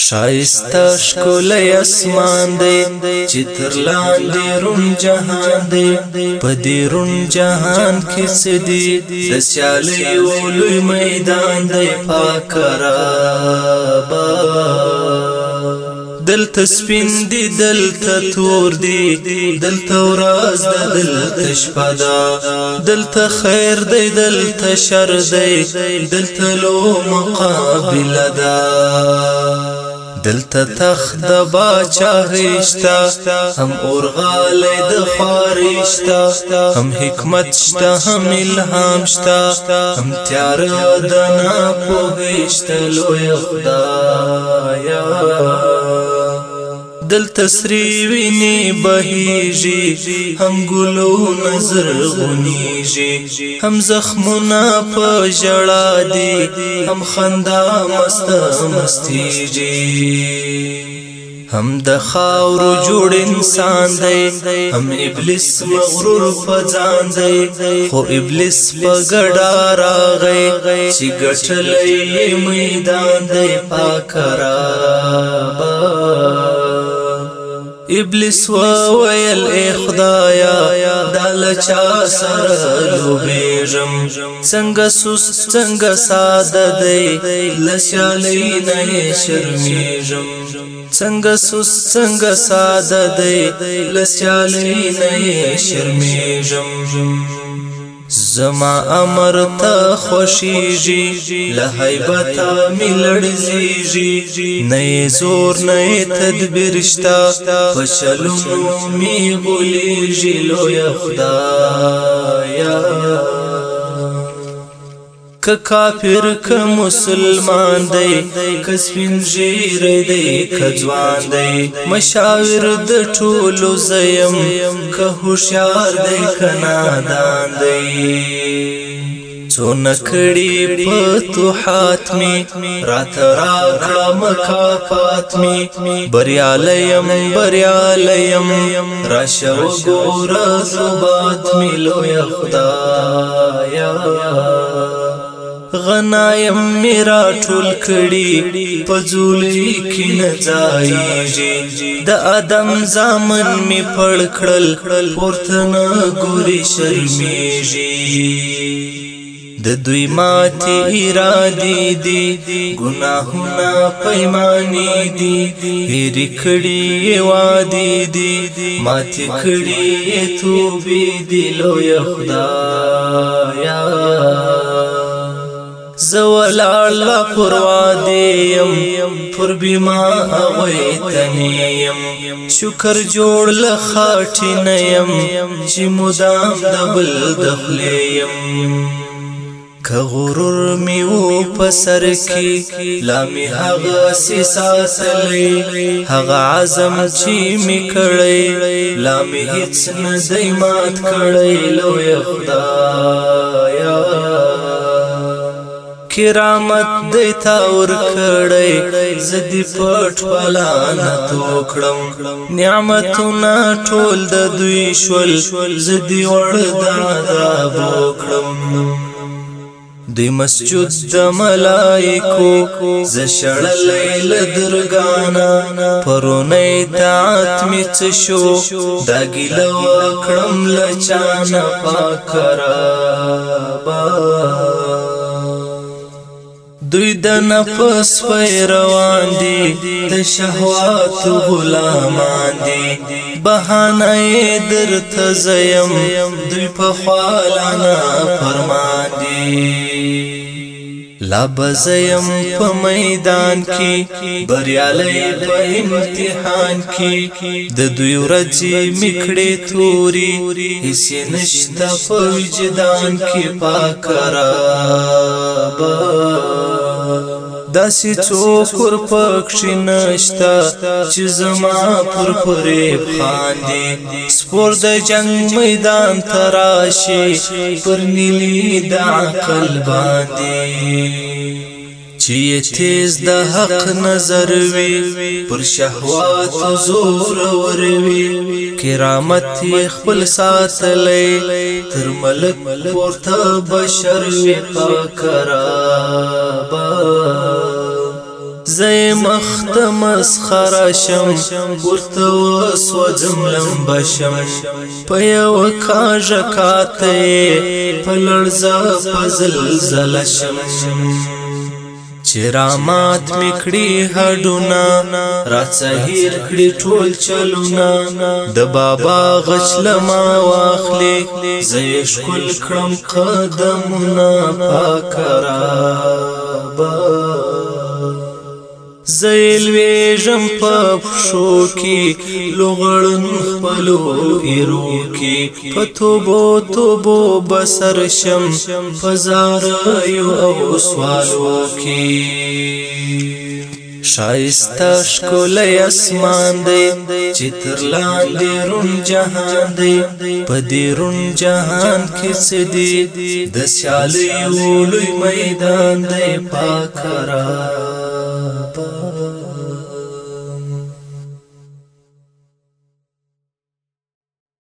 شایستا شکول اسمان دی چتر لاندې رون جهان دی په دې رون جهان کې سدي د سیالي ولوي میدان دی پاکرا دل تسپین دی دل تطور دی دل توراز دی دل تشپدا دل تخیر دی دل تشر دی دل تلو مقابل دا دلته تخت د باچاهشتا هم اورغاله د خارشتا هم حکمت شتا هم الهام شتا هم تیار د نه پوهشت لوی خدایا دل تسریوی نی بهیجی هم گلو نظر غنیجی هم زخمونا پا جڑا دی هم خندا مست مستیجی هم د خاور جوړ انسان دی هم ابلیس مغرور فزان دی خو ابلیس په ګډا راغی چې ګټلې میدان دی پاکرا ابلیس و ویل خدایا دل چا سر لوبېژم څنګه سوس څنګه ساده دی لشالې نه شرمېژم څنګه سوس څنګه ساده دی لشالې نه شرمېژم زما امر ته خوشیږي له هیبت ملړزیږي نه زور نه تدبیر شتا فشلم می غلیږي لوی خدایا که کافر که مسلمان دی که سپین ژیری دی که ځوان دی مشاور د ټولو زیم که هوښیار دی که نادان دی څو نکړی فتوحات می رات را کړم کافات می بریالیم بریالیم راشو ګور زبات می لوی خدایا غنایم میرا ټول کړي پزولی کې نه ځایږي د ادم زامن می پړ کړل پورته نه ګوري شرمېږي د دوی ماتی ارادی دی گناهونا پیمانی دی هیری کڑی وادی دی ماتی کڑی توبی دی لوی خدایا زولالا پروا دیم پر بیما اغوی تنیم شکر جوړ لخاټی نیم چې مدام دبل دخلیم که غرور می و پسر کی لامی هغه سیساسلی هغه عزم چې می کړی لامی هیڅ نه دی مات کړی لوی خدای کرامت دیتا ور کړی زدی پټ پلانا توکړم نعمتونه ټول د دوی شول زدی ور دادا وکړم دوی مسجد د ملائکو زشړ لیل درګانا پرونی تات میچ شو دا ګلو کړم لچانا پاکرا با دوی د نفس په روان دي د شهوات غلامان دي بهانه درته زیم دوی په خوالانا فرمان دي لا بزیم په میدان کې بریالی په امتحان کې د دوی ورځې میکړې توري هیڅ نشته په وجدان کې پاک رب داسې څوک پکښې نشتا چې زما پر فریب خاندي سپور د جنگ میدان تراشي پر نیلی د عقل باندې چې تیز د حق نظر وي پر شهوات زور ور وي کرامت خپل ساتلې تر ملک پورته بشر وي پکرا زای مخت مسخره شم ورته وسوځم لمبا شم په یو کاژ کاته په لړزا پزل زل شم چرا مات میکړي هډونه را سهیر کړي ټول چلونه د بابا غشلما واخلې زې شکل کړم قدمونه پاکرا با زیل ویژم په شو کې لغړن خپلو ایرو کې فتوبو توبو بسر شم فزار یو او سوالو کې شایسته شکولی اسمان دی چې تر لاندې رون جهان دی په دې رون جهان کې څه دی د سیالیو لوی میدان دی پاک را پاک